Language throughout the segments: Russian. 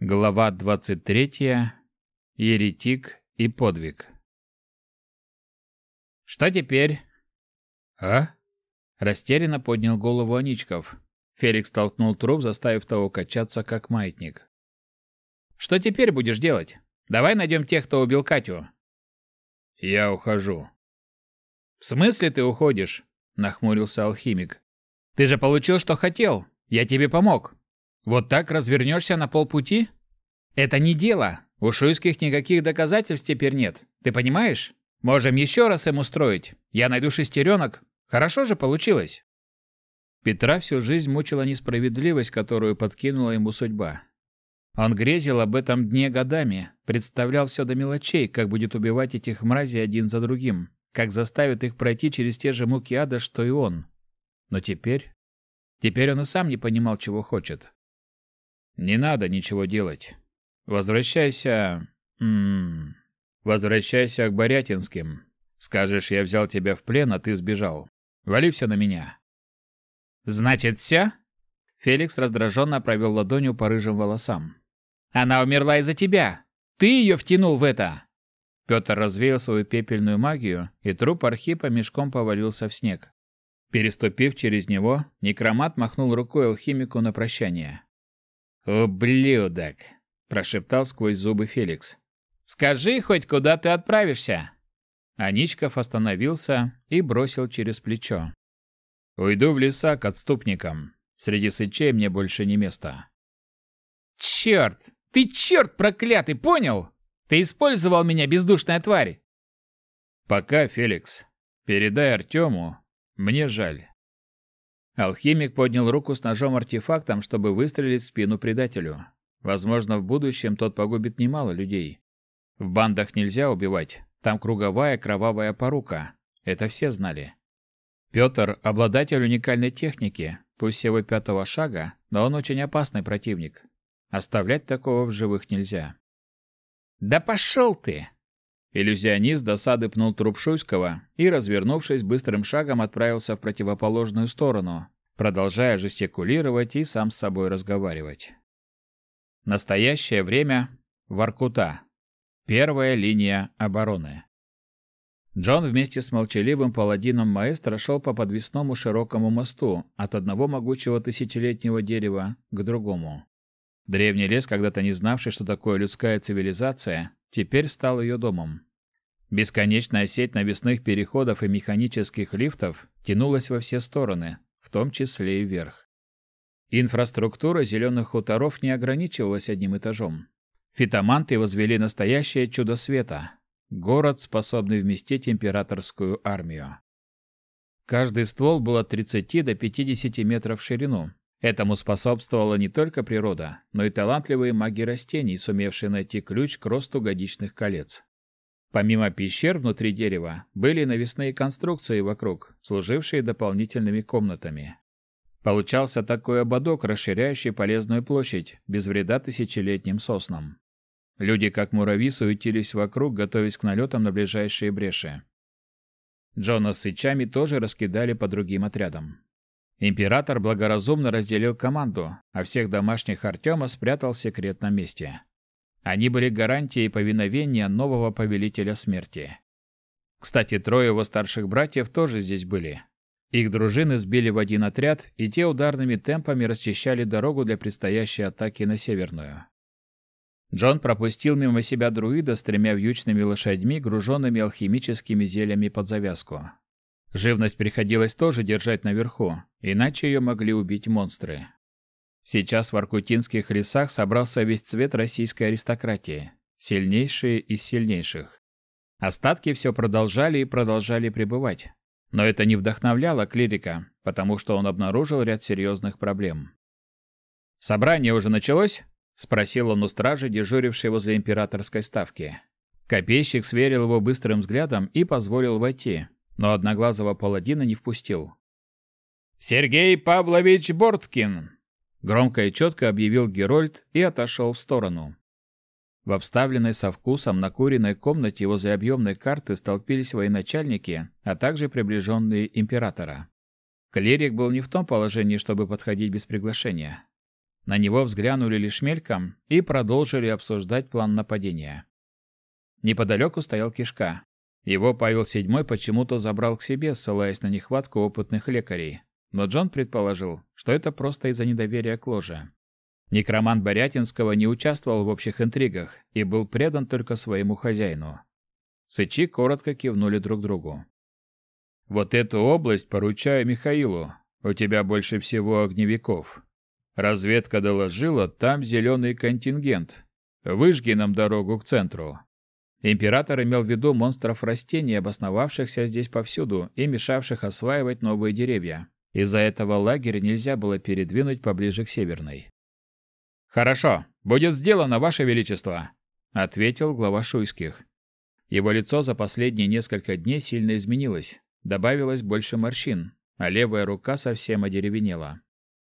Глава 23. Еретик и подвиг. Что теперь? А? Растерянно поднял голову Аничков. Феликс толкнул труп, заставив того качаться как маятник. Что теперь будешь делать? Давай найдем тех, кто убил Катю. Я ухожу. В смысле ты уходишь? нахмурился алхимик. Ты же получил, что хотел. Я тебе помог. Вот так развернешься на полпути? Это не дело. У Шуйских никаких доказательств теперь нет. Ты понимаешь? Можем еще раз им устроить. Я найду шестеренок. Хорошо же получилось. Петра всю жизнь мучила несправедливость, которую подкинула ему судьба. Он грезил об этом дне годами, представлял все до мелочей, как будет убивать этих мразей один за другим, как заставит их пройти через те же муки ада, что и он. Но теперь... Теперь он и сам не понимал, чего хочет. Не надо ничего делать. Возвращайся... М -м, возвращайся к Борятинским. Скажешь, я взял тебя в плен, а ты сбежал. Вали все на меня. Значит, все? Феликс раздраженно провел ладонью по рыжим волосам. Она умерла из-за тебя. Ты ее втянул в это. Петр развеял свою пепельную магию, и труп Архипа мешком повалился в снег. Переступив через него, некромат махнул рукой алхимику на прощание. «Ублюдок!» – прошептал сквозь зубы Феликс. «Скажи хоть, куда ты отправишься?» Аничков остановился и бросил через плечо. «Уйду в леса к отступникам. Среди сычей мне больше не место». «Черт! Ты черт проклятый, понял? Ты использовал меня, бездушная тварь!» «Пока, Феликс. Передай Артему. Мне жаль. Алхимик поднял руку с ножом-артефактом, чтобы выстрелить в спину предателю. Возможно, в будущем тот погубит немало людей. В бандах нельзя убивать, там круговая кровавая порука. Это все знали. Петр – обладатель уникальной техники, пусть всего пятого шага, но он очень опасный противник. Оставлять такого в живых нельзя. «Да пошел ты!» Иллюзионист досады пнул труп Шуйского и, развернувшись, быстрым шагом отправился в противоположную сторону, продолжая жестикулировать и сам с собой разговаривать. Настоящее время – Воркута. Первая линия обороны. Джон вместе с молчаливым паладином маэстро шел по подвесному широкому мосту от одного могучего тысячелетнего дерева к другому. Древний лес, когда-то не знавший, что такое людская цивилизация, теперь стал ее домом. Бесконечная сеть навесных переходов и механических лифтов тянулась во все стороны, в том числе и вверх. Инфраструктура зеленых хуторов не ограничивалась одним этажом. Фитоманты возвели настоящее чудо света – город, способный вместить императорскую армию. Каждый ствол был от 30 до 50 метров в ширину. Этому способствовала не только природа, но и талантливые маги растений, сумевшие найти ключ к росту годичных колец. Помимо пещер внутри дерева, были навесные конструкции вокруг, служившие дополнительными комнатами. Получался такой ободок, расширяющий полезную площадь, без вреда тысячелетним соснам. Люди, как муравьи, суетились вокруг, готовясь к налетам на ближайшие бреши. Джона с сычами тоже раскидали по другим отрядам. Император благоразумно разделил команду, а всех домашних Артема спрятал в секретном месте. Они были гарантией повиновения нового повелителя смерти. Кстати, трое его старших братьев тоже здесь были. Их дружины сбили в один отряд, и те ударными темпами расчищали дорогу для предстоящей атаки на Северную. Джон пропустил мимо себя друида с тремя вьючными лошадьми, груженными алхимическими зельями под завязку. Живность приходилось тоже держать наверху, иначе ее могли убить монстры. Сейчас в аркутинских лесах собрался весь цвет российской аристократии, сильнейшие из сильнейших. Остатки все продолжали и продолжали пребывать. Но это не вдохновляло клирика, потому что он обнаружил ряд серьезных проблем. «Собрание уже началось?» — спросил он у стражи, дежурившей возле императорской ставки. Копейщик сверил его быстрым взглядом и позволил войти, но одноглазого паладина не впустил. «Сергей Павлович Борткин!» Громко и четко объявил Герольд и отошел в сторону. В обставленной со вкусом накуренной комнате возле объемной карты столпились военачальники, а также приближенные императора. Клирик был не в том положении, чтобы подходить без приглашения. На него взглянули лишь мельком и продолжили обсуждать план нападения. Неподалеку стоял кишка. Его Павел VII почему-то забрал к себе, ссылаясь на нехватку опытных лекарей. Но Джон предположил, что это просто из-за недоверия к ложе. Некромант Борятинского не участвовал в общих интригах и был предан только своему хозяину. Сычи коротко кивнули друг другу. «Вот эту область поручаю Михаилу. У тебя больше всего огневиков. Разведка доложила, там зеленый контингент. Выжги нам дорогу к центру». Император имел в виду монстров растений, обосновавшихся здесь повсюду и мешавших осваивать новые деревья. Из-за этого лагерь нельзя было передвинуть поближе к северной. «Хорошо, будет сделано, Ваше Величество», — ответил глава Шуйских. Его лицо за последние несколько дней сильно изменилось, добавилось больше морщин, а левая рука совсем одеревенела.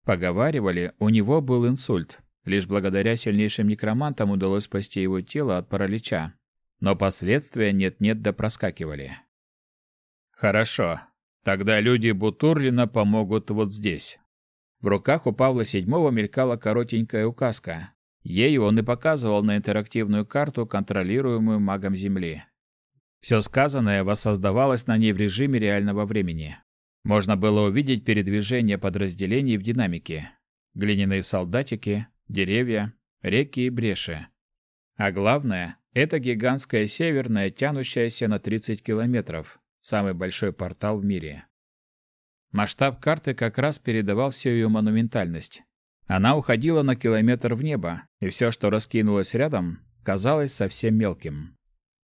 Поговаривали, у него был инсульт. Лишь благодаря сильнейшим некромантам удалось спасти его тело от паралича. Но последствия нет-нет да проскакивали. «Хорошо. Тогда люди Бутурлина помогут вот здесь. В руках у Павла VII мелькала коротенькая указка. Ею он и показывал на интерактивную карту, контролируемую магом Земли. Все сказанное воссоздавалось на ней в режиме реального времени. Можно было увидеть передвижение подразделений в динамике. Глиняные солдатики, деревья, реки и бреши. А главное, это гигантская северная, тянущаяся на 30 километров, самый большой портал в мире. Масштаб карты как раз передавал всю ее монументальность. Она уходила на километр в небо, и все, что раскинулось рядом, казалось совсем мелким.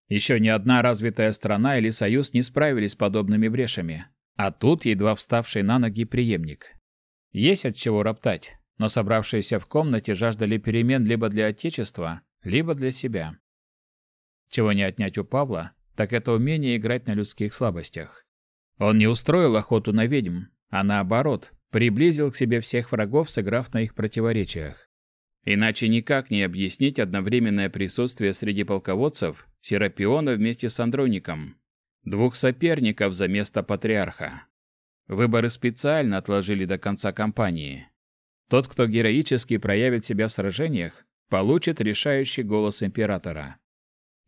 Еще ни одна развитая страна или союз не справились с подобными брешами, а тут едва вставший на ноги преемник. Есть от чего роптать, но собравшиеся в комнате жаждали перемен либо для Отечества, либо для себя. Чего не отнять у Павла, так это умение играть на людских слабостях. Он не устроил охоту на ведьм, а наоборот, приблизил к себе всех врагов, сыграв на их противоречиях. Иначе никак не объяснить одновременное присутствие среди полководцев Серапиона вместе с Андроником, двух соперников за место патриарха. Выборы специально отложили до конца кампании. Тот, кто героически проявит себя в сражениях, получит решающий голос императора.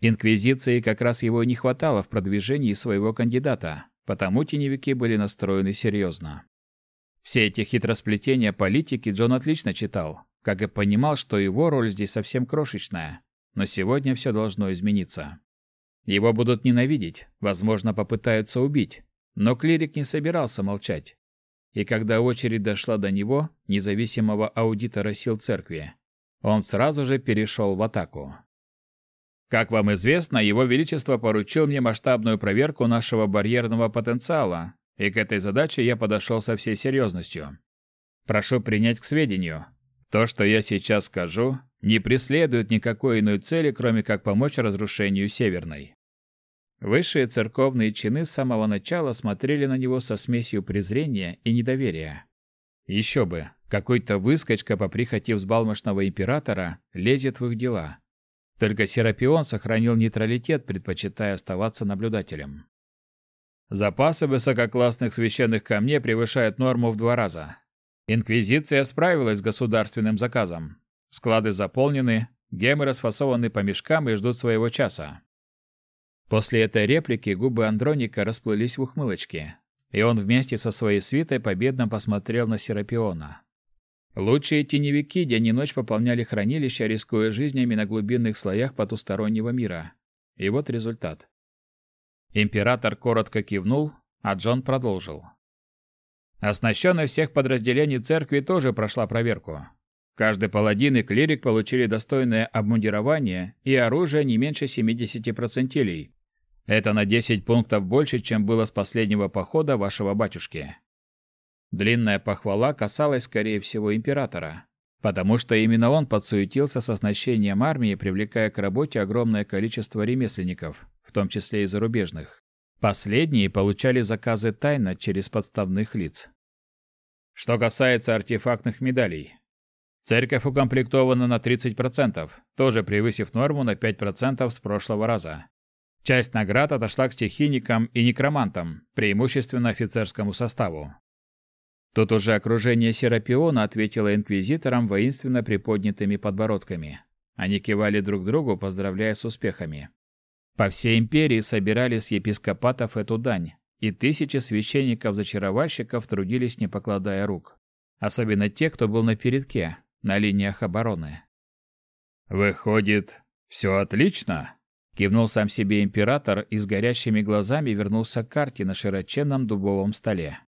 Инквизиции как раз его не хватало в продвижении своего кандидата, Потому теневики были настроены серьезно. Все эти хитросплетения политики Джон отлично читал, как и понимал, что его роль здесь совсем крошечная. Но сегодня все должно измениться. Его будут ненавидеть, возможно, попытаются убить, но клирик не собирался молчать. И когда очередь дошла до него, независимого аудитора сил церкви, он сразу же перешел в атаку. Как вам известно, Его Величество поручил мне масштабную проверку нашего барьерного потенциала, и к этой задаче я подошел со всей серьезностью. Прошу принять к сведению. То, что я сейчас скажу, не преследует никакой иной цели, кроме как помочь разрушению Северной. Высшие церковные чины с самого начала смотрели на него со смесью презрения и недоверия. Еще бы, какой-то выскочка по прихоти взбалмошного императора лезет в их дела. Только Серапион сохранил нейтралитет, предпочитая оставаться наблюдателем. Запасы высококлассных священных камней превышают норму в два раза. Инквизиция справилась с государственным заказом. Склады заполнены, гемы расфасованы по мешкам и ждут своего часа. После этой реплики губы Андроника расплылись в ухмылочке, и он вместе со своей свитой победно посмотрел на Серапиона. Лучшие теневики день и ночь пополняли хранилища, рискуя жизнями на глубинных слоях потустороннего мира. И вот результат. Император коротко кивнул, а Джон продолжил. Оснащенность всех подразделений церкви тоже прошла проверку. Каждый паладин и клирик получили достойное обмундирование и оружие не меньше 70 процентилей. Это на 10 пунктов больше, чем было с последнего похода вашего батюшки. Длинная похвала касалась, скорее всего, императора, потому что именно он подсуетился с оснащением армии, привлекая к работе огромное количество ремесленников, в том числе и зарубежных. Последние получали заказы тайно через подставных лиц. Что касается артефактных медалей. Церковь укомплектована на 30%, тоже превысив норму на 5% с прошлого раза. Часть наград отошла к стихийникам и некромантам, преимущественно офицерскому составу. Тут уже окружение Серапиона ответило инквизиторам воинственно приподнятыми подбородками. Они кивали друг другу, поздравляя с успехами. По всей империи собирали с епископатов эту дань, и тысячи священников-зачаровальщиков трудились, не покладая рук. Особенно те, кто был на передке, на линиях обороны. «Выходит, все отлично?» Кивнул сам себе император и с горящими глазами вернулся к карте на широченном дубовом столе.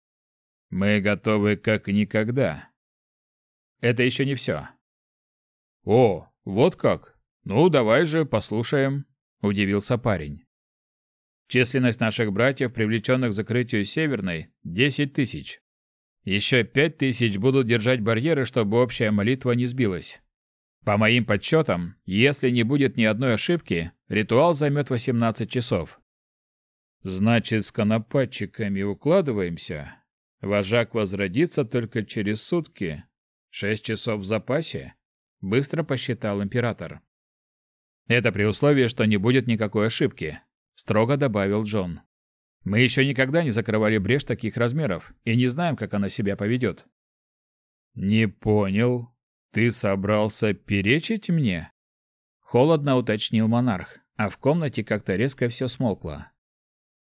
«Мы готовы как никогда». «Это еще не все». «О, вот как? Ну, давай же послушаем», — удивился парень. Численность наших братьев, привлеченных к закрытию Северной, десять тысяч. Еще пять тысяч будут держать барьеры, чтобы общая молитва не сбилась. По моим подсчетам, если не будет ни одной ошибки, ритуал займет 18 часов. Значит, с конопатчиками укладываемся. Вожак возродится только через сутки. Шесть часов в запасе? Быстро посчитал император. Это при условии, что не будет никакой ошибки строго добавил Джон. Мы еще никогда не закрывали брешь таких размеров и не знаем, как она себя поведет. Не понял. Ты собрался перечить мне? Холодно уточнил монарх, а в комнате как-то резко все смолкло.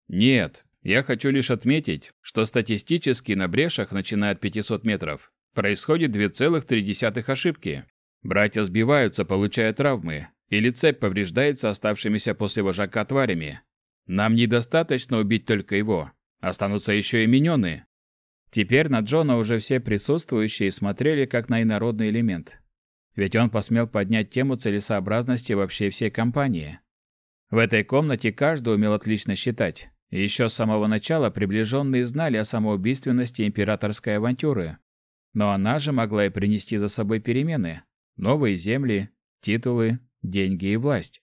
Нет, я хочу лишь отметить, что статистически на брешах, начиная от 500 метров, происходит 2,3 ошибки. Братья сбиваются, получая травмы, или цепь повреждается оставшимися после вожака тварями. Нам недостаточно убить только его. Останутся еще и миньоны. Теперь на Джона уже все присутствующие смотрели как на инородный элемент. Ведь он посмел поднять тему целесообразности вообще всей компании. В этой комнате каждый умел отлично считать. Еще с самого начала приближенные знали о самоубийственности императорской авантюры. Но она же могла и принести за собой перемены. Новые земли, титулы, деньги и власть.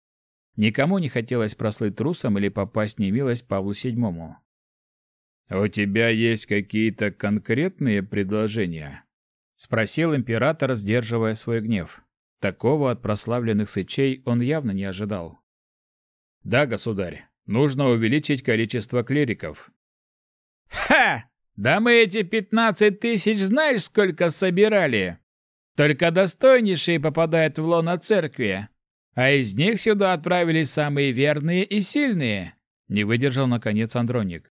Никому не хотелось прослыть трусом или попасть в немилость Павлу VII. «У тебя есть какие-то конкретные предложения?» — спросил император, сдерживая свой гнев. Такого от прославленных сычей он явно не ожидал. «Да, государь, нужно увеличить количество клириков». «Ха! Да мы эти пятнадцать тысяч знаешь, сколько собирали? Только достойнейшие попадают в лоно церкви, а из них сюда отправились самые верные и сильные, не выдержал наконец Андроник.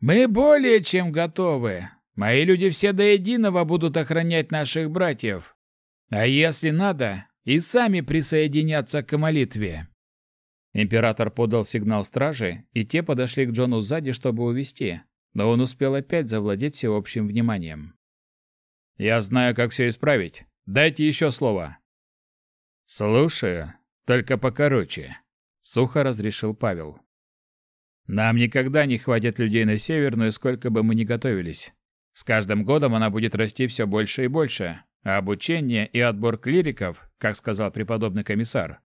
Мы более чем готовы. Мои люди все до единого будут охранять наших братьев. А если надо, и сами присоединятся к молитве. Император подал сигнал стражи, и те подошли к Джону сзади, чтобы увести, но он успел опять завладеть всеобщим вниманием. «Я знаю, как все исправить. Дайте еще слово». «Слушаю», только покороче, сухо разрешил Павел. Нам никогда не хватит людей на Северную, сколько бы мы ни готовились. С каждым годом она будет расти все больше и больше, а обучение и отбор клириков, как сказал преподобный комиссар,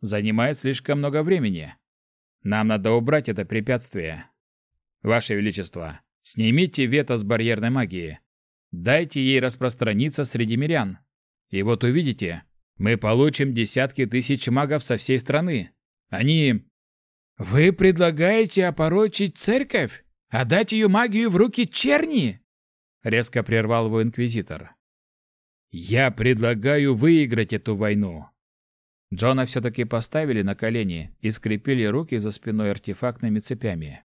занимает слишком много времени. Нам надо убрать это препятствие. Ваше Величество, снимите вето с барьерной магии. Дайте ей распространиться среди мирян. И вот увидите, мы получим десятки тысяч магов со всей страны. Они... Вы предлагаете опорочить церковь? Отдать ее магию в руки черни? Резко прервал его инквизитор. Я предлагаю выиграть эту войну. Джона все-таки поставили на колени и скрепили руки за спиной артефактными цепями.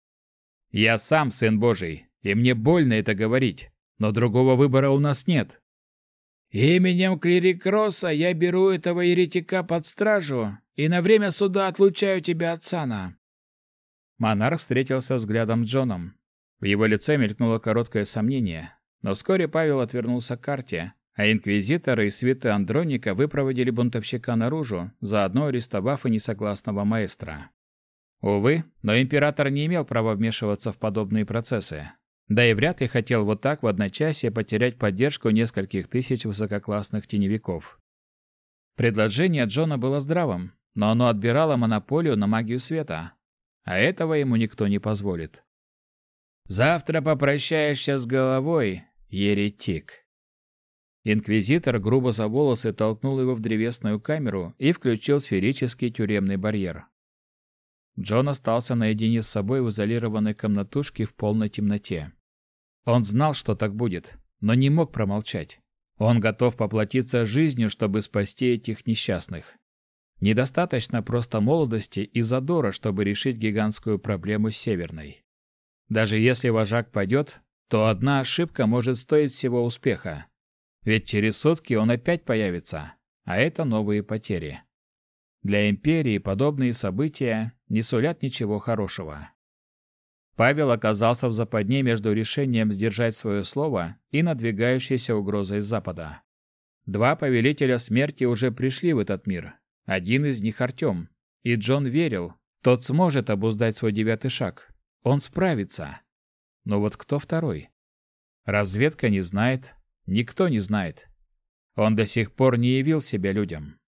Я сам сын Божий, и мне больно это говорить, но другого выбора у нас нет. Именем Клирикроса я беру этого еретика под стражу и на время суда отлучаю тебя от сана. Монарх встретился взглядом с Джоном. В его лице мелькнуло короткое сомнение, но вскоре Павел отвернулся к карте, а инквизиторы и свиты Андроника выпроводили бунтовщика наружу, заодно арестовав и несогласного маэстро. Увы, но император не имел права вмешиваться в подобные процессы. Да и вряд ли хотел вот так в одночасье потерять поддержку нескольких тысяч высококлассных теневиков. Предложение Джона было здравым, но оно отбирало монополию на магию света, а этого ему никто не позволит. «Завтра попрощаешься с головой, еретик!» Инквизитор грубо за волосы толкнул его в древесную камеру и включил сферический тюремный барьер. Джон остался наедине с собой в изолированной комнатушке в полной темноте. Он знал, что так будет, но не мог промолчать. Он готов поплатиться жизнью, чтобы спасти этих несчастных. Недостаточно просто молодости и задора, чтобы решить гигантскую проблему с Северной. Даже если вожак пойдет, то одна ошибка может стоить всего успеха. Ведь через сутки он опять появится, а это новые потери. Для империи подобные события не сулят ничего хорошего. Павел оказался в западне между решением сдержать свое слово и надвигающейся угрозой с запада. Два повелителя смерти уже пришли в этот мир. Один из них Артем. И Джон верил, тот сможет обуздать свой девятый шаг. Он справится. Но вот кто второй? Разведка не знает, никто не знает. Он до сих пор не явил себя людям.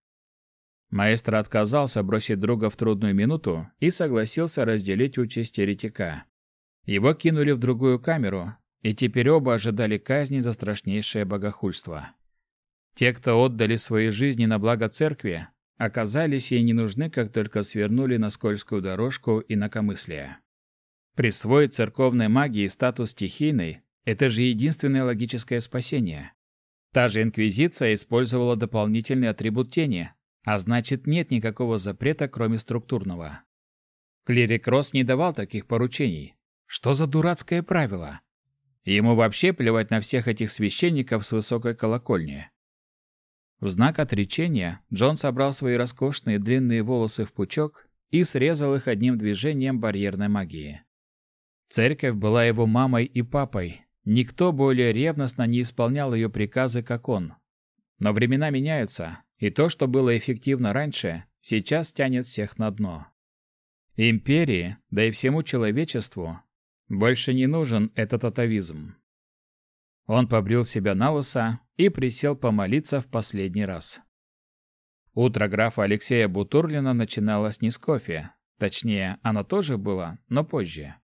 Маэстро отказался бросить друга в трудную минуту и согласился разделить участь еретика. Его кинули в другую камеру, и теперь оба ожидали казни за страшнейшее богохульство. Те, кто отдали свои жизни на благо церкви, оказались ей не нужны, как только свернули на скользкую дорожку инакомыслия. Присвоить церковной магии статус стихийной – это же единственное логическое спасение. Та же инквизиция использовала дополнительный атрибут тени, а значит нет никакого запрета, кроме структурного. Клирик Росс не давал таких поручений. Что за дурацкое правило? Ему вообще плевать на всех этих священников с высокой колокольни. В знак отречения Джон собрал свои роскошные длинные волосы в пучок и срезал их одним движением барьерной магии. Церковь была его мамой и папой. Никто более ревностно не исполнял ее приказы, как он. Но времена меняются, и то, что было эффективно раньше, сейчас тянет всех на дно. Империи, да и всему человечеству, больше не нужен этот атовизм. Он побрил себя на лысо и присел помолиться в последний раз. Утро графа Алексея Бутурлина начиналось не с кофе. Точнее, оно тоже было, но позже.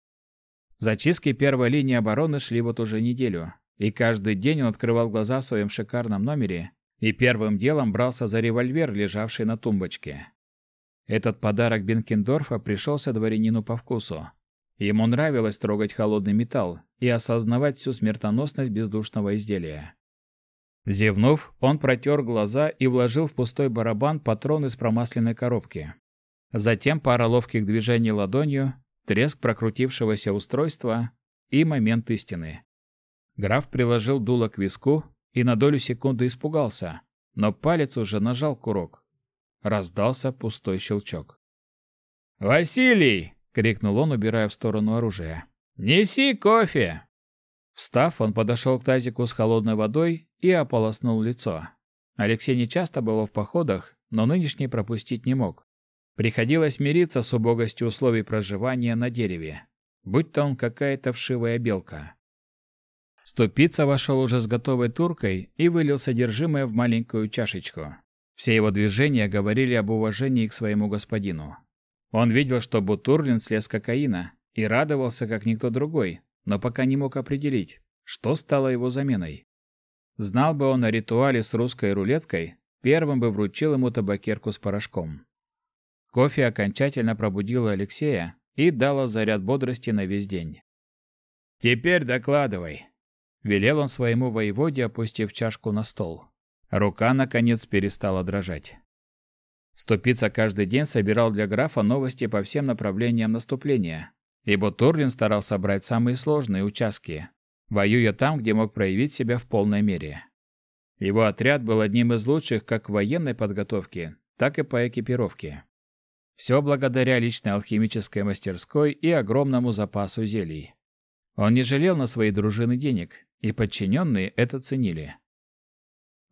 Зачистки первой линии обороны шли вот уже неделю, и каждый день он открывал глаза в своем шикарном номере и первым делом брался за револьвер, лежавший на тумбочке. Этот подарок Бенкендорфа пришелся дворянину по вкусу. Ему нравилось трогать холодный металл и осознавать всю смертоносность бездушного изделия. Зевнув, он протер глаза и вложил в пустой барабан патрон из промасленной коробки. Затем пара ловких движений ладонью, треск прокрутившегося устройства и момент истины. Граф приложил дуло к виску и на долю секунды испугался, но палец уже нажал курок. Раздался пустой щелчок. «Василий!» — крикнул он, убирая в сторону оружия. «Неси кофе!» Встав, он подошел к тазику с холодной водой и ополоснул лицо. Алексей не часто был в походах, но нынешний пропустить не мог. Приходилось мириться с убогостью условий проживания на дереве, будь то он какая-то вшивая белка. Ступица вошел уже с готовой туркой и вылил содержимое в маленькую чашечку. Все его движения говорили об уважении к своему господину. Он видел, что Бутурлин слез кокаина и радовался, как никто другой, но пока не мог определить, что стало его заменой. Знал бы он о ритуале с русской рулеткой, первым бы вручил ему табакерку с порошком. Кофе окончательно пробудило Алексея и дало заряд бодрости на весь день. «Теперь докладывай», — велел он своему воеводе, опустив чашку на стол. Рука, наконец, перестала дрожать. Ступица каждый день собирал для графа новости по всем направлениям наступления, ибо Турлин старался брать самые сложные участки, воюя там, где мог проявить себя в полной мере. Его отряд был одним из лучших как в военной подготовке, так и по экипировке. Все благодаря личной алхимической мастерской и огромному запасу зелий. Он не жалел на свои дружины денег, и подчиненные это ценили.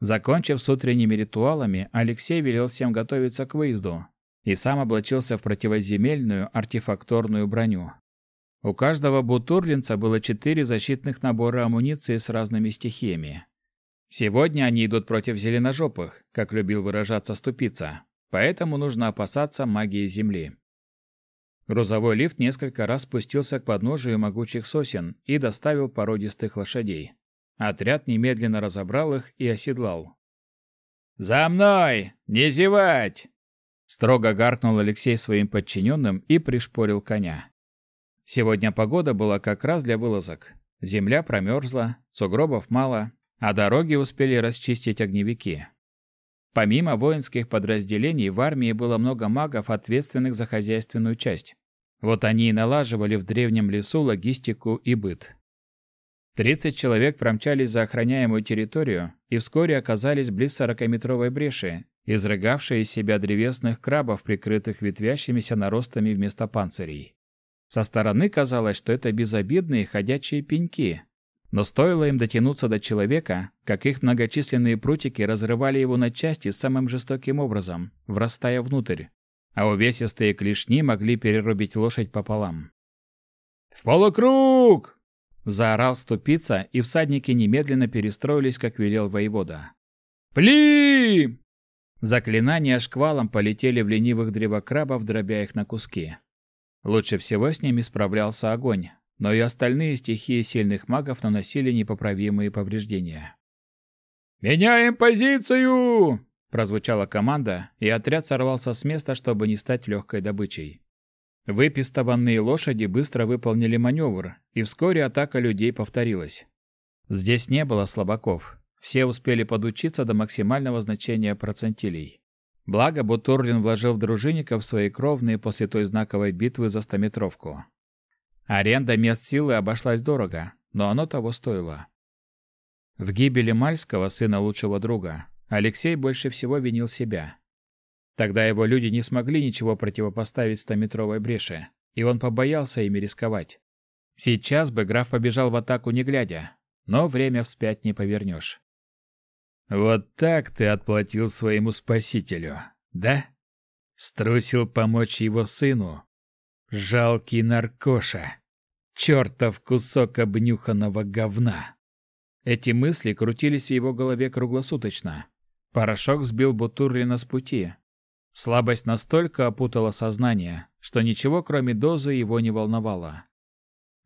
Закончив с утренними ритуалами, Алексей велел всем готовиться к выезду и сам облачился в противоземельную артефакторную броню. У каждого бутурлинца было четыре защитных набора амуниции с разными стихиями. Сегодня они идут против зеленожопых, как любил выражаться ступица, поэтому нужно опасаться магии земли. Грузовой лифт несколько раз спустился к подножию могучих сосен и доставил породистых лошадей. Отряд немедленно разобрал их и оседлал. «За мной! Не зевать!» Строго гаркнул Алексей своим подчиненным и пришпорил коня. Сегодня погода была как раз для вылазок. Земля промерзла, сугробов мало, а дороги успели расчистить огневики. Помимо воинских подразделений, в армии было много магов, ответственных за хозяйственную часть. Вот они и налаживали в древнем лесу логистику и быт. 30 человек промчались за охраняемую территорию и вскоре оказались близ 40-метровой бреши, изрыгавшей из себя древесных крабов, прикрытых ветвящимися наростами вместо панцирей. Со стороны казалось, что это безобидные ходячие пеньки, но стоило им дотянуться до человека, как их многочисленные прутики разрывали его на части самым жестоким образом, врастая внутрь, а увесистые клешни могли перерубить лошадь пополам. «В полукруг!» — заорал ступица, и всадники немедленно перестроились, как велел воевода. «Пли!» Заклинания шквалом полетели в ленивых древокрабов, дробя их на куски. Лучше всего с ними справлялся огонь, но и остальные стихии сильных магов наносили непоправимые повреждения. «Меняем позицию!» – прозвучала команда, и отряд сорвался с места, чтобы не стать легкой добычей. Выпистованные лошади быстро выполнили маневр, и вскоре атака людей повторилась. Здесь не было слабаков. Все успели подучиться до максимального значения процентилей. Благо, Бутурлин вложил в дружинников свои кровные после той знаковой битвы за стометровку. Аренда мест силы обошлась дорого, но оно того стоило. В гибели Мальского, сына лучшего друга, Алексей больше всего винил себя. Тогда его люди не смогли ничего противопоставить стометровой бреши, и он побоялся ими рисковать. Сейчас бы граф побежал в атаку не глядя, но время вспять не повернешь. «Вот так ты отплатил своему спасителю, да? Струсил помочь его сыну? Жалкий наркоша!» Чертов кусок обнюханного говна. Эти мысли крутились в его голове круглосуточно. Порошок сбил Бутурлина с пути. Слабость настолько опутала сознание, что ничего, кроме дозы, его не волновало.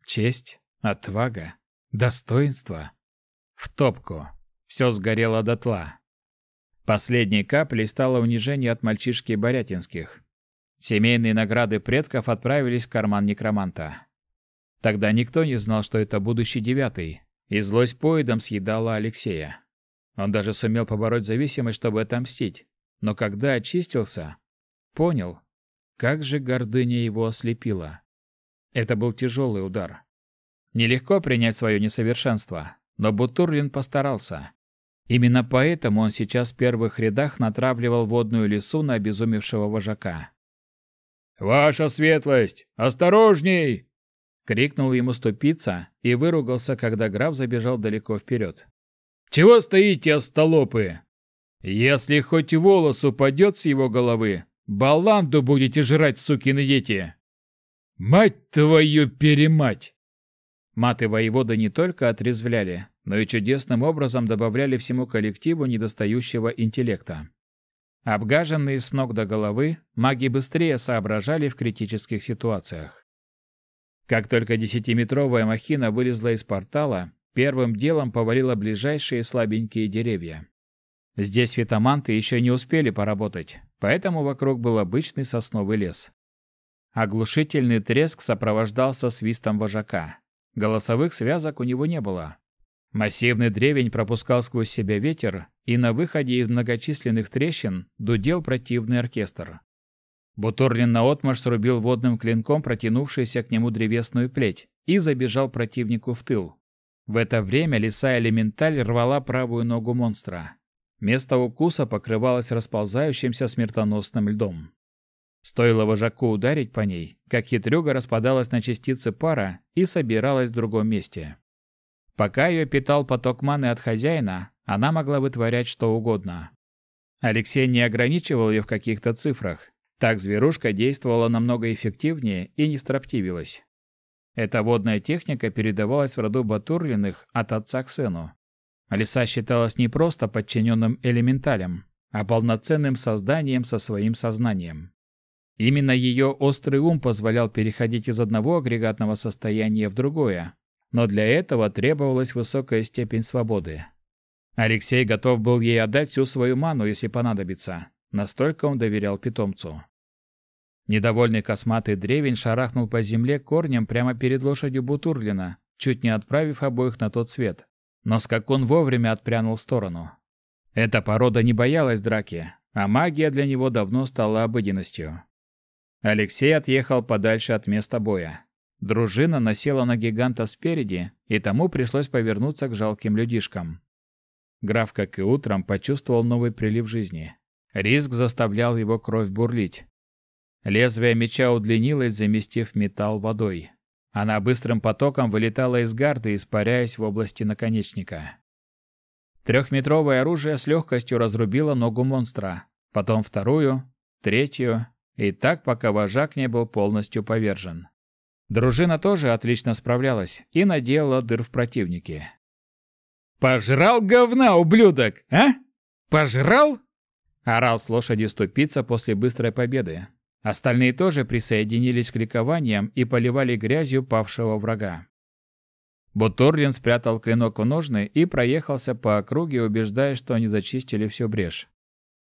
Честь, отвага, достоинство. В топку. Все сгорело дотла. Последней каплей стало унижение от мальчишки Борятинских. Семейные награды предков отправились в карман некроманта. Тогда никто не знал, что это будущий девятый, и злость поедом съедала Алексея. Он даже сумел побороть зависимость, чтобы отомстить. Но когда очистился, понял, как же гордыня его ослепила. Это был тяжелый удар. Нелегко принять свое несовершенство, но Бутурлин постарался. Именно поэтому он сейчас в первых рядах натравливал водную лесу на обезумевшего вожака. «Ваша светлость! Осторожней!» Крикнул ему ступица и выругался, когда граф забежал далеко вперед. Чего стоите, остолопы? Если хоть волос упадет с его головы, баланду будете жрать, сукины дети. Мать твою перемать! Маты воевода не только отрезвляли, но и чудесным образом добавляли всему коллективу недостающего интеллекта. Обгаженные с ног до головы, маги быстрее соображали в критических ситуациях. Как только десятиметровая махина вылезла из портала, первым делом повалила ближайшие слабенькие деревья. Здесь фитоманты еще не успели поработать, поэтому вокруг был обычный сосновый лес. Оглушительный треск сопровождался свистом вожака. Голосовых связок у него не было. Массивный древень пропускал сквозь себя ветер, и на выходе из многочисленных трещин дудел противный оркестр. Бутурлин наотмашь срубил водным клинком протянувшуюся к нему древесную плеть и забежал противнику в тыл. В это время лиса элементаль рвала правую ногу монстра. Место укуса покрывалось расползающимся смертоносным льдом. Стоило вожаку ударить по ней, как хитрюга распадалась на частицы пара и собиралась в другом месте. Пока ее питал поток маны от хозяина, она могла вытворять что угодно. Алексей не ограничивал ее в каких-то цифрах, так зверушка действовала намного эффективнее и не строптивилась. Эта водная техника передавалась в роду Батурлиных от отца к сыну. Лиса считалась не просто подчиненным элементалем, а полноценным созданием со своим сознанием. Именно ее острый ум позволял переходить из одного агрегатного состояния в другое, но для этого требовалась высокая степень свободы. Алексей готов был ей отдать всю свою ману, если понадобится, Настолько он доверял питомцу. Недовольный косматый древень шарахнул по земле корнем прямо перед лошадью Бутурлина, чуть не отправив обоих на тот свет. но скакун вовремя отпрянул в сторону. Эта порода не боялась драки, а магия для него давно стала обыденностью. Алексей отъехал подальше от места боя. Дружина насела на гиганта спереди, и тому пришлось повернуться к жалким людишкам. Граф, как и утром, почувствовал новый прилив жизни. Риск заставлял его кровь бурлить. Лезвие меча удлинилось, заместив металл водой. Она быстрым потоком вылетала из гарды, испаряясь в области наконечника. Трехметровое оружие с легкостью разрубило ногу монстра, потом вторую, третью, и так, пока вожак не был полностью повержен. Дружина тоже отлично справлялась и наделала дыр в противнике. «Пожрал говна, ублюдок, а? Пожрал?» Орал с лошади ступица после быстрой победы. Остальные тоже присоединились к ликованиям и поливали грязью павшего врага. Бутурлин спрятал клинок в ножны и проехался по округе, убеждая, что они зачистили всю брешь.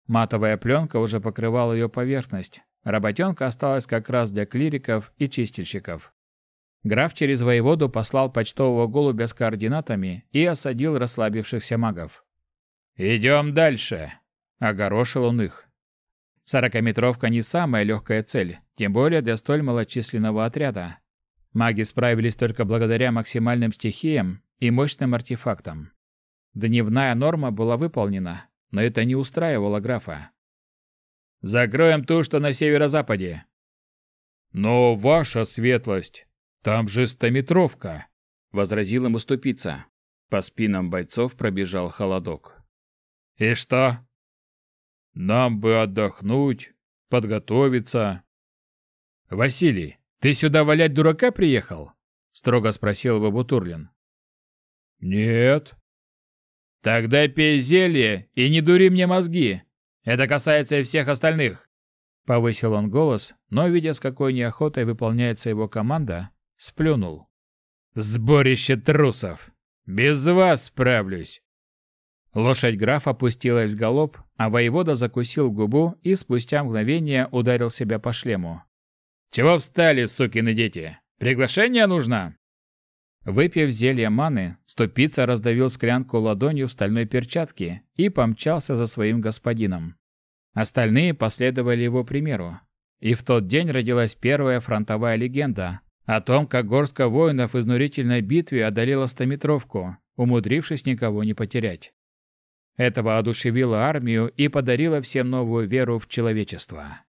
Матовая пленка уже покрывала ее поверхность, Работенка осталась как раз для клириков и чистильщиков. Граф через воеводу послал почтового голубя с координатами и осадил расслабившихся магов. «Идем дальше!» — огорошил он их. Сорокаметровка не самая легкая цель, тем более для столь малочисленного отряда. Маги справились только благодаря максимальным стихиям и мощным артефактам. Дневная норма была выполнена, но это не устраивало графа. Закроем ту, что на северо-западе. Но ваша светлость, там же стометровка, возразил ему ступица. По спинам бойцов пробежал холодок. И что? Нам бы отдохнуть, подготовиться. Василий, ты сюда валять дурака приехал? строго спросил его Бутурлин. Нет. Тогда пей зелье и не дури мне мозги. Это касается и всех остальных. Повысил он голос, но, видя, с какой неохотой выполняется его команда, сплюнул. «Сборище трусов! Без вас справлюсь!» Лошадь графа опустилась в галоп, а воевода закусил губу и спустя мгновение ударил себя по шлему. «Чего встали, сукины дети? Приглашение нужно?» Выпив зелье маны, ступица раздавил склянку ладонью в стальной перчатке и помчался за своим господином. Остальные последовали его примеру. И в тот день родилась первая фронтовая легенда о том, как горстка воинов в изнурительной битве одолела стометровку, умудрившись никого не потерять. Это воодушевило армию и подарило всем новую веру в человечество.